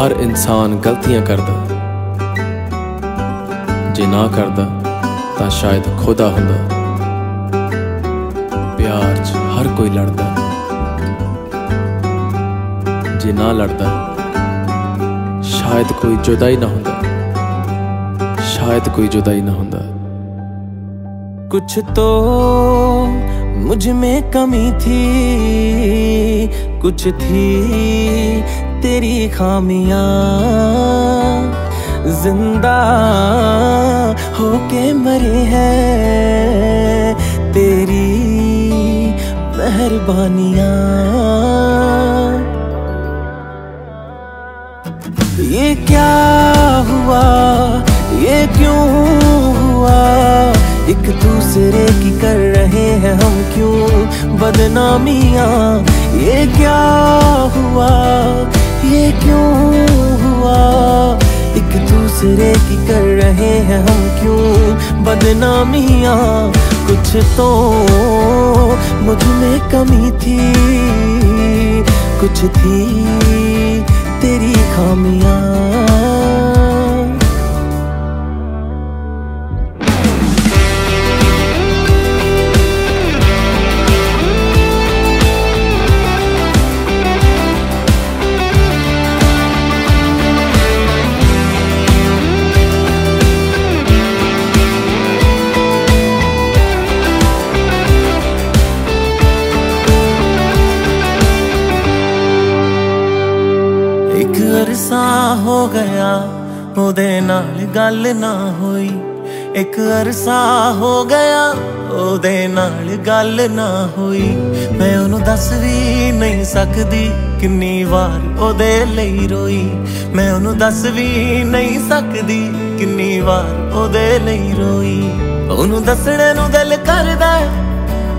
ਹਰ ਇਨਸਾਨ ਗਲਤੀਆਂ ਕਰਦਾ ਜੇ ਨਾ ਕਰਦਾ ਤਾਂ ਸ਼ਾਇਦ ਖੁਦਾ ਹੁੰਦਾ ਪਿਆਰ 'ਚ ਹਰ ਕੋਈ ਲੜਦਾ ਜੇ ਨਾ ਲੜਦਾ ਸ਼ਾਇਦ ਕੋਈ ਜੁਦਾਈ ਨਾ ਹੁੰਦਾ ਸ਼ਾਇਦ ਕੋਈ ਜੁਦਾਈ ਨਾ ਹੁੰਦਾ कुछ तो मुझ में कमी थी कुछ थी तेरी खामियाँ। ज़िंदा होके मरे हैं तेरी मेहरबानियाँ। ये क्या हुआ? ये क्यों हुआ? एक दूसरे की कर रहे हैं हम क्यों? बदनामियाँ। ये क्या हुआ? ये क्यों हुआ? एक दूसरे की कर रहे हैं हम क्यों? बदनामियाँ कुछ तो मुझमें कमी थी। कुछ थी तेरी खामियाँ। ਅਰਸਾ ਹੋ ਗਿਆ, ਉਹਦੇ ਨਾਲ ਗੱਲ ਨਾ ਹੋਈ। ਇੱਕ ਅਰਸਾ ਹੋ ਗਿਆ, ਉਹਦੇ ਨਾਲ ਗੱਲ ਨਾ ਹੋਈ। ਮੈਂ ਉਹਨੂੰ ਦੱਸ ਵੀ ਨਹੀਂ ਸਕਦੀ ਕਿੰਨੀ ਵਾਰ ਉਹਦੇ ਲਈ ਰੋਈ। ਮੈਂ ਉਹਨੂੰ ਦੱਸ ਵੀ ਨਹੀਂ ਸਕਦੀ ਕਿੰਨੀ ਵਾਰ ਉਹਦੇ ਲਈ ਰੋਈ। ਉਹਨੂੰ ਦੱਸਣ ਨੂੰ ਦਿਲ ਕਰਦਾ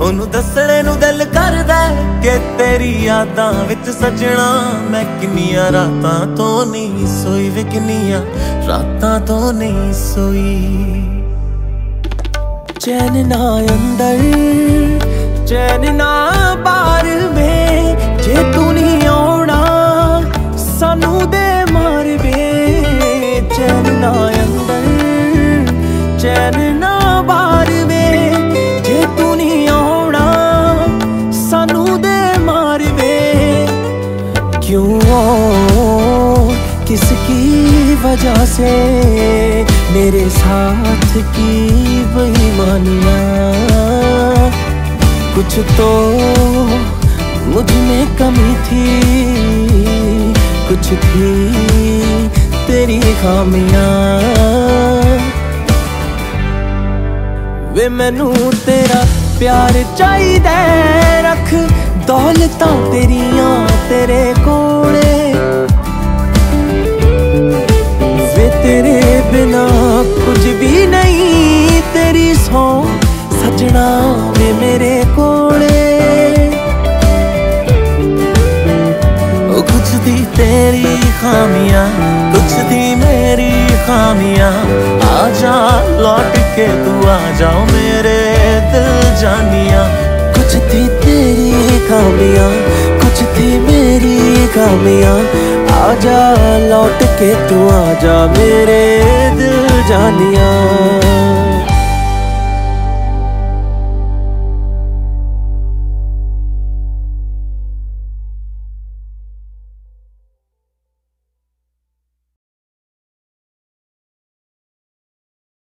ਉਹਨੂੰ ਦੱਸਣ ਨੂੰ ਦਿਲ ਕਰਦਾ ਕਿ ਤੇਰੀ ਯਾਦਾਂ ਵਿੱਚ ਸਜਣਾ ਮੈਂ ਕਿੰਨੀਆਂ ਰਾਤਾਂ ਤੋਂ ਨਹੀਂ ਸੋਈ ਵੇ ਕਿੰਨੀਆਂ ਰਾਤਾਂ ਤੋਂ ਨਹੀਂ ਸੋਈ। ਚੈਨ ਨਾ ਅੰਦਰ, ਚੈਨ ਨਾ ਬਾਹਰ ਵੇ, ਜੇ ਤੂੰ ਨਹੀਂ ਆਉਣਾ, ਸਾਨੂੰ ਦੇ ਮਾਰ ਵੇ। ਚੈਨ ਨਾ ਅੰਦਰ, ਚੈਨ ਨਾ क्यों किसकी वजह से मेरे साथ की बेईमानिया कुछ तो मुझमें कमी थी, कुछ थी तेरी खामियाँ। वे मैनू तेरा ਪਿਆਰ ਚਾਹੀਦਾ ਰੱਖ ਦੌਲਤਾਂ ਤੇਰੀਆਂ ਤੇਰੇ ਕੋਲੇ। ਵੇ ਤੇਰੇ ਬਿਨਾ ਕੁਝ ਵੀ ਨਹੀਂ, ਤੇਰੀ ਸੌ ਸਜਣਾ ਵੇ ਮੇਰੇ ਕੋਲੇ। ਉਹ ਕੁਛ ਦੀ ਤੇਰੀ ਖਾਮੀਆਂ, ਕੁਛ ਦੀ ਮੇਰੀ ਖਾਮੀਆਂ ਜਾ लौट के तू आ जाओ मेरे दिल जानिया। कुछ थी तेरी खामियाँ, कुछ थी मेरी खामियाँ। आजा, लौट के तू आ जा मेरे दिल जानिया।